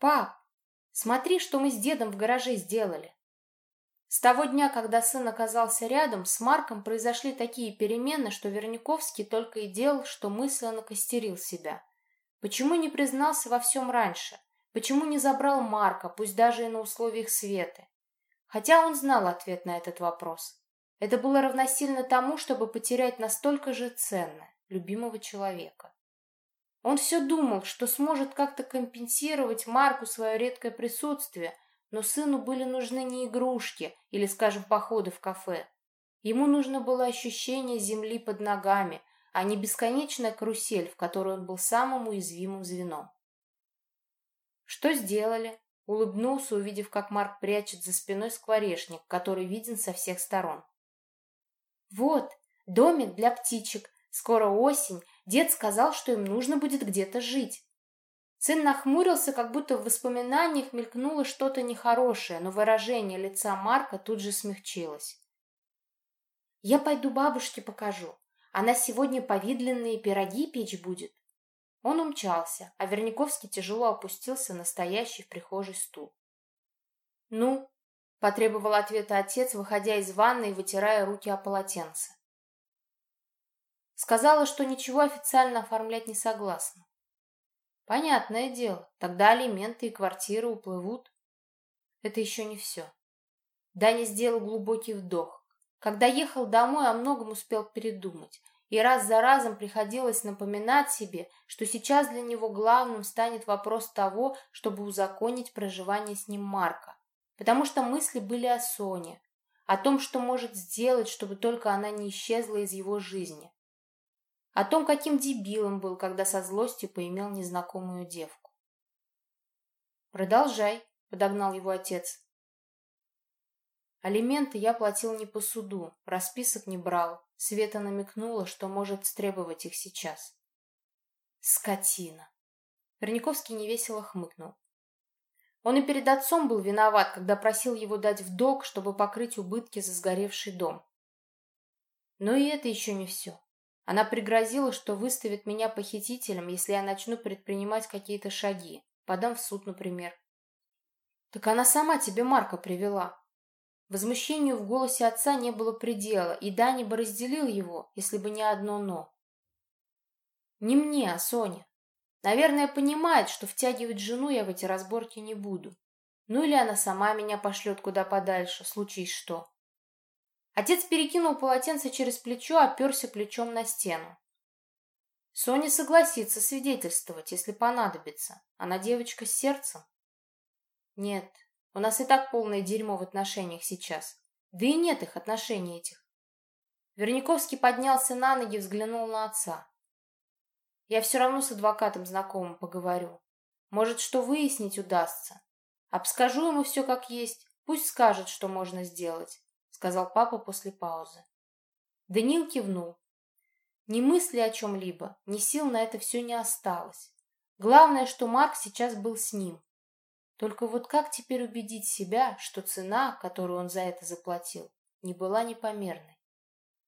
«Пап, смотри, что мы с дедом в гараже сделали!» С того дня, когда сын оказался рядом, с Марком произошли такие перемены, что Верняковский только и делал, что мысленно костерил себя. Почему не признался во всем раньше? Почему не забрал Марка, пусть даже и на условиях Светы? Хотя он знал ответ на этот вопрос. Это было равносильно тому, чтобы потерять настолько же ценное, любимого человека. Он все думал, что сможет как-то компенсировать Марку свое редкое присутствие, но сыну были нужны не игрушки или, скажем, походы в кафе. Ему нужно было ощущение земли под ногами, а не бесконечная карусель, в которой он был самым уязвимым звеном. «Что сделали?» — улыбнулся, увидев, как Марк прячет за спиной скворечник, который виден со всех сторон. «Вот, домик для птичек. Скоро осень. Дед сказал, что им нужно будет где-то жить». Сын нахмурился, как будто в воспоминаниях мелькнуло что-то нехорошее, но выражение лица Марка тут же смягчилось. «Я пойду бабушке покажу. Она сегодня повидленные пироги печь будет». Он умчался, а Верняковский тяжело опустился на стоящий в прихожей стул. «Ну?» — потребовал ответа отец, выходя из ванной и вытирая руки о полотенце. Сказала, что ничего официально оформлять не согласна. Понятное дело, тогда алименты и квартиры уплывут. Это еще не все. Даня сделал глубокий вдох. Когда ехал домой, о многом успел передумать. И раз за разом приходилось напоминать себе, что сейчас для него главным станет вопрос того, чтобы узаконить проживание с ним Марка. Потому что мысли были о Соне, о том, что может сделать, чтобы только она не исчезла из его жизни о том, каким дебилом был, когда со злостью поимел незнакомую девку. «Продолжай», — подогнал его отец. Алименты я платил не по суду, расписок не брал. Света намекнула, что может стребовать их сейчас. Скотина. Верняковский невесело хмыкнул. Он и перед отцом был виноват, когда просил его дать в долг, чтобы покрыть убытки за сгоревший дом. Но и это еще не все. Она пригрозила, что выставит меня похитителем, если я начну предпринимать какие-то шаги. Подам в суд, например. Так она сама тебе Марка привела. Возмущению в голосе отца не было предела, и Дани бы разделил его, если бы не одно «но». Не мне, а Соне. Наверное, понимает, что втягивать жену я в эти разборки не буду. Ну или она сама меня пошлет куда подальше, случись что. Отец перекинул полотенце через плечо, оперся плечом на стену. Соня согласится свидетельствовать, если понадобится. Она девочка с сердцем. Нет, у нас и так полное дерьмо в отношениях сейчас. Да и нет их отношений этих. Верняковский поднялся на ноги взглянул на отца. Я все равно с адвокатом знакомым поговорю. Может, что выяснить удастся. Обскажу ему все как есть. Пусть скажет, что можно сделать сказал папа после паузы. Даниил кивнул. Ни мысли о чем-либо, ни сил на это все не осталось. Главное, что Марк сейчас был с ним. Только вот как теперь убедить себя, что цена, которую он за это заплатил, не была непомерной?